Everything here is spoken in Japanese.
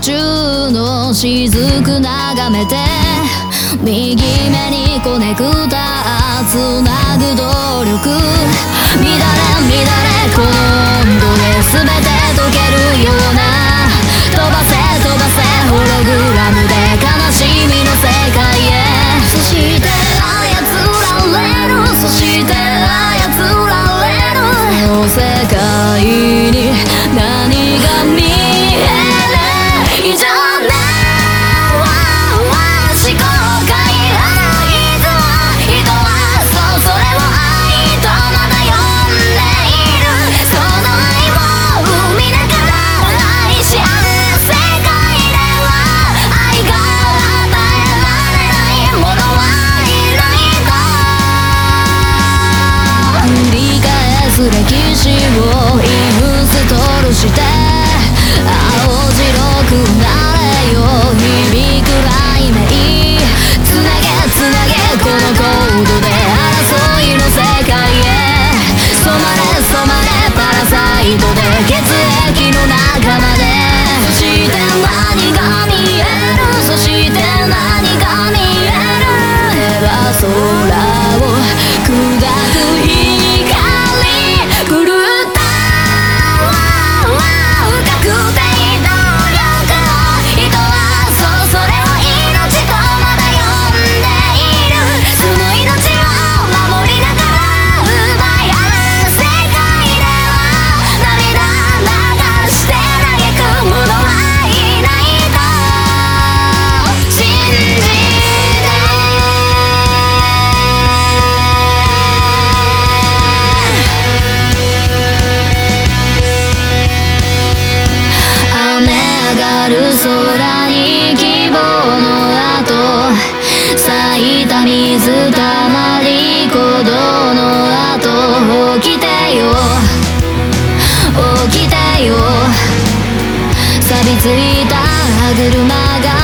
と雫眺めて右目にコネクターつなぐ努力。乱れ乱れこの温度で全て溶けるような飛ばせ飛ばせホログラムで悲しみの世界へそして操られるそして操られるこの世界歴史をインストールして青白くなれよ響く雷鳴つなげつなげこのコードで争いの世界へ。染まれ染まれパラサイトで血液の中まで。水たまり鼓動の後起きてよ。起きてよ。錆びついた歯車が